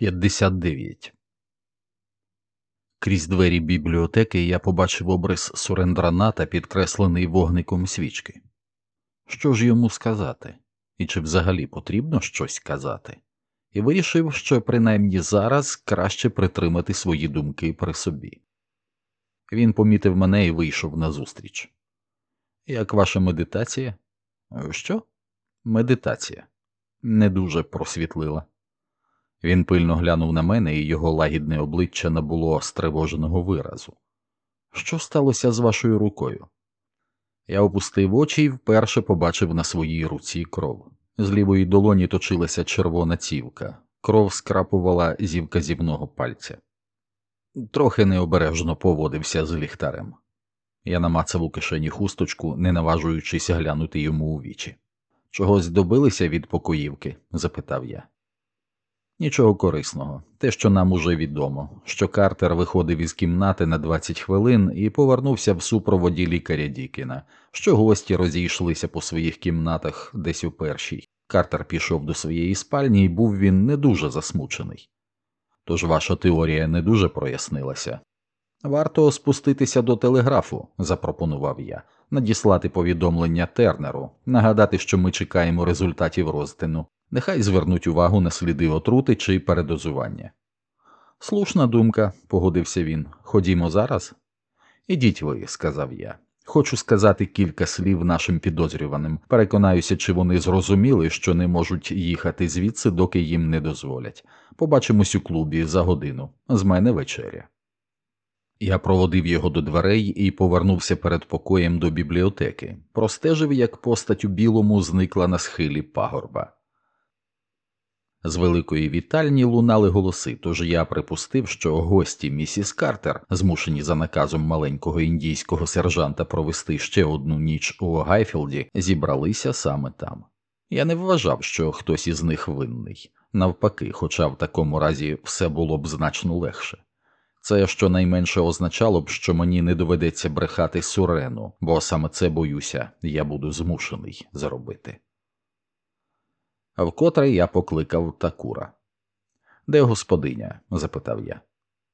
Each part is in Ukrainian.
59 Крізь двері бібліотеки я побачив обрис Сурендраната, підкреслений вогником свічки. Що ж йому сказати, і чи взагалі потрібно щось казати, і вирішив, що принаймні зараз краще притримати свої думки при собі. Він помітив мене і вийшов назустріч. Як ваша медитація? Що? Медитація. Не дуже просвітлила. Він пильно глянув на мене, і його лагідне обличчя набуло стривоженого виразу. Що сталося з вашою рукою? Я опустив очі і вперше побачив на своїй руці кров. З лівої долоні точилася червона цівка, кров скрапувала зі вказівного пальця. Трохи необережно поводився з ліхтарем. Я намацав у кишені хусточку, не наважуючись глянути йому у вічі. Чогось добилися від покоївки? запитав я. Нічого корисного, те, що нам уже відомо, що Картер виходив із кімнати на 20 хвилин і повернувся в супроводі лікаря Дікіна, що гості розійшлися по своїх кімнатах десь у першій. Картер пішов до своєї спальні і був він не дуже засмучений. Тож ваша теорія не дуже прояснилася. Варто спуститися до телеграфу, запропонував я, надіслати повідомлення Тернеру, нагадати, що ми чекаємо результатів розтину, нехай звернуть увагу на сліди отрути чи передозування. Слушна думка, погодився він. Ходімо зараз. Ідіть ви, сказав я. Хочу сказати кілька слів нашим підозрюваним. Переконаюся, чи вони зрозуміли, що не можуть їхати звідси, доки їм не дозволять. Побачимось у клубі за годину. З мене вечеря. Я проводив його до дверей і повернувся передпокоєм до бібліотеки, простежив, як постать у білому зникла на схилі пагорба. З великої вітальні лунали голоси, тож я припустив, що гості місіс Картер, змушені за наказом маленького індійського сержанта провести ще одну ніч у Гайфілді, зібралися саме там. Я не вважав, що хтось із них винний, навпаки, хоча в такому разі все було б значно легше. Це щонайменше означало б, що мені не доведеться брехати сурену, бо саме це боюся, я буду змушений зробити. Вкотре я покликав Такура. Де господиня? запитав я.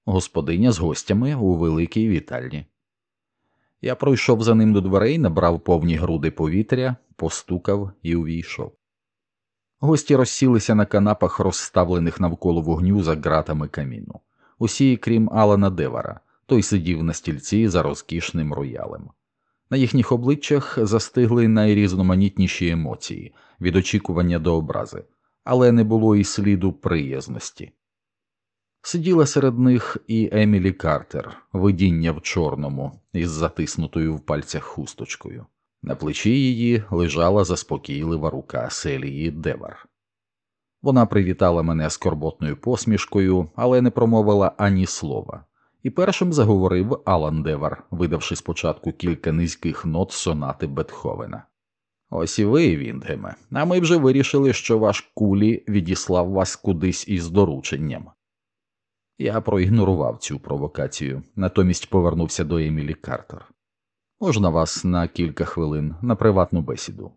Господиня з гостями у великій вітальні. Я пройшов за ним до дверей, набрав повні груди повітря, постукав і увійшов. Гості розсілися на канапах, розставлених навколо вогню за ґратами каміну. Усі, крім Алана Девара, той сидів на стільці за розкішним роялем. На їхніх обличчях застигли найрізноманітніші емоції від очікування до образи, але не було і сліду приязності. Сиділа серед них і Емілі Картер, видіння в чорному, із затиснутою в пальцях хусточкою. На плечі її лежала заспокійлива рука Селії Девар. Вона привітала мене скорботною посмішкою, але не промовила ані слова і першим заговорив Алан Девар, видавши спочатку кілька низьких нот сонати Бетховена. Ось і ви, Віндгеме, а ми вже вирішили, що ваш кулі відіслав вас кудись із дорученням. Я проігнорував цю провокацію, натомість повернувся до Емілі Картер. Можна вас на кілька хвилин на приватну бесіду.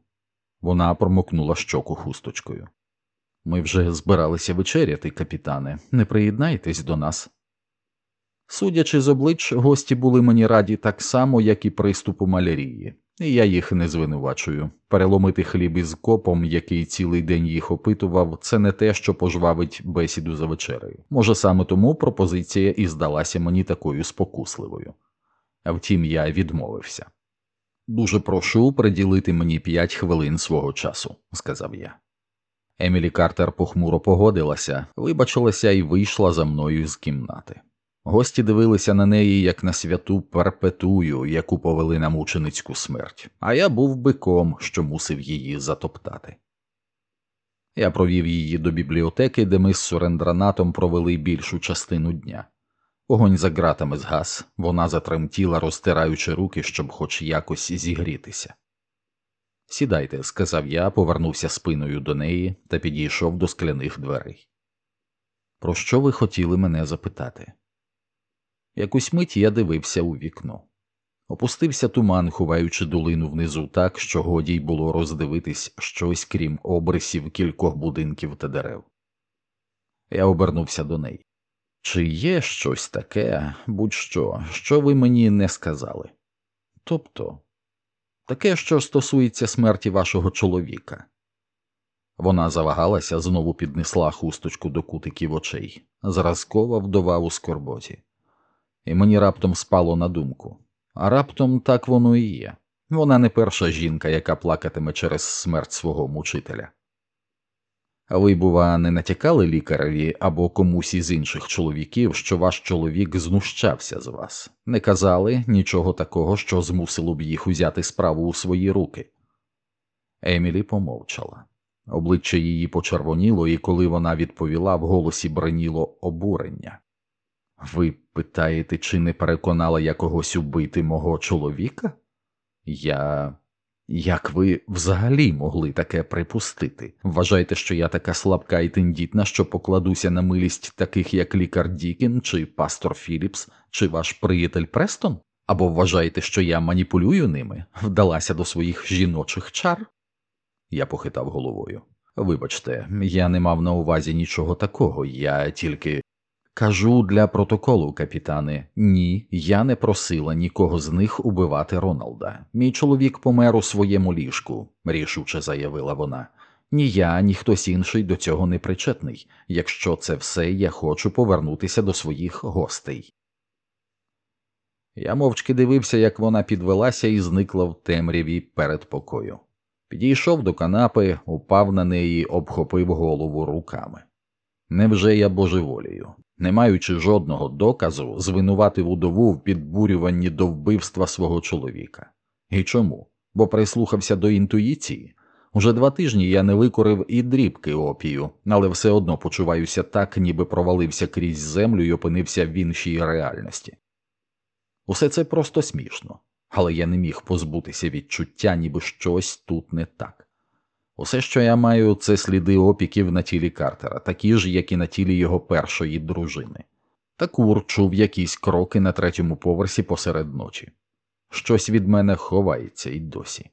Вона промокнула щоку хусточкою. Ми вже збиралися вечеряти, капітане, не приєднайтесь до нас. Судячи з облич, гості були мені раді так само, як і приступу малярії, і я їх не звинувачую. Переломити хліб із копом, який цілий день їх опитував, це не те, що пожвавить бесіду за вечерею. Може, саме тому пропозиція і здалася мені такою спокусливою. А втім, я відмовився. Дуже прошу приділити мені п'ять хвилин свого часу, сказав я. Емілі Картер похмуро погодилася, вибачилася і вийшла за мною з кімнати. Гості дивилися на неї як на святу перпетую, яку повели на мученицьку смерть, а я був биком, що мусив її затоптати. Я провів її до бібліотеки, де ми з Сурендранатом провели більшу частину дня. Огонь за ґратами згас, вона затремтіла, розтираючи руки, щоб хоч якось зігрітися. Сідайте, сказав я, повернувся спиною до неї та підійшов до скляних дверей. Про що ви хотіли мене запитати? Якусь мить я дивився у вікно. Опустився туман, ховаючи долину внизу так, що годі й було роздивитись щось крім обрисів кількох будинків та дерев. Я обернувся до неї. Чи є щось таке, будь-що, що ви мені не сказали? Тобто, таке, що стосується смерті вашого чоловіка. Вона завагалася, знову піднесла хусточку до кутиків очей, зразкова вдова у скорботі. І мені раптом спало на думку. А раптом так воно і є. Вона не перша жінка, яка плакатиме через смерть свого мучителя. А ви, бува, не натякали лікареві або комусь із інших чоловіків, що ваш чоловік знущався з вас, не казали нічого такого, що змусило б їх узяти справу у свої руки. Емілі помовчала. Обличчя її почервоніло, і коли вона відповіла, в голосі бреніло обурення. Ви питаєте, чи не переконала я когось убити мого чоловіка? Я. Як ви взагалі могли таке припустити? Вважаєте, що я така слабка і тендітна, що покладуся на милість таких, як лікар Дікін, чи пастор Філіпс, чи ваш приятель Престон? Або вважаєте, що я маніпулюю ними, вдалася до своїх жіночих чар? Я похитав головою. Вибачте, я не мав на увазі нічого такого, я тільки. Кажу для протоколу, капітане, ні, я не просила нікого з них убивати Роналда. Мій чоловік помер у своєму ліжку, рішуче заявила вона. Ні я, ні хтось інший до цього не причетний. Якщо це все, я хочу повернутися до своїх гостей. Я мовчки дивився, як вона підвелася і зникла в темряві перед покою. Підійшов до канапи, упав на неї, обхопив голову руками. Невже я божеволію? Не маючи жодного доказу, звинуватив удову в підбурюванні до вбивства свого чоловіка. І чому? Бо прислухався до інтуїції. Уже два тижні я не викорив і дрібки опію, але все одно почуваюся так, ніби провалився крізь землю і опинився в іншій реальності. Усе це просто смішно, але я не міг позбутися відчуття, ніби щось тут не так. Усе, що я маю, це сліди опіків на тілі Картера, такі ж, як і на тілі його першої дружини. Такур чув якісь кроки на третьому поверсі посеред ночі. Щось від мене ховається й досі.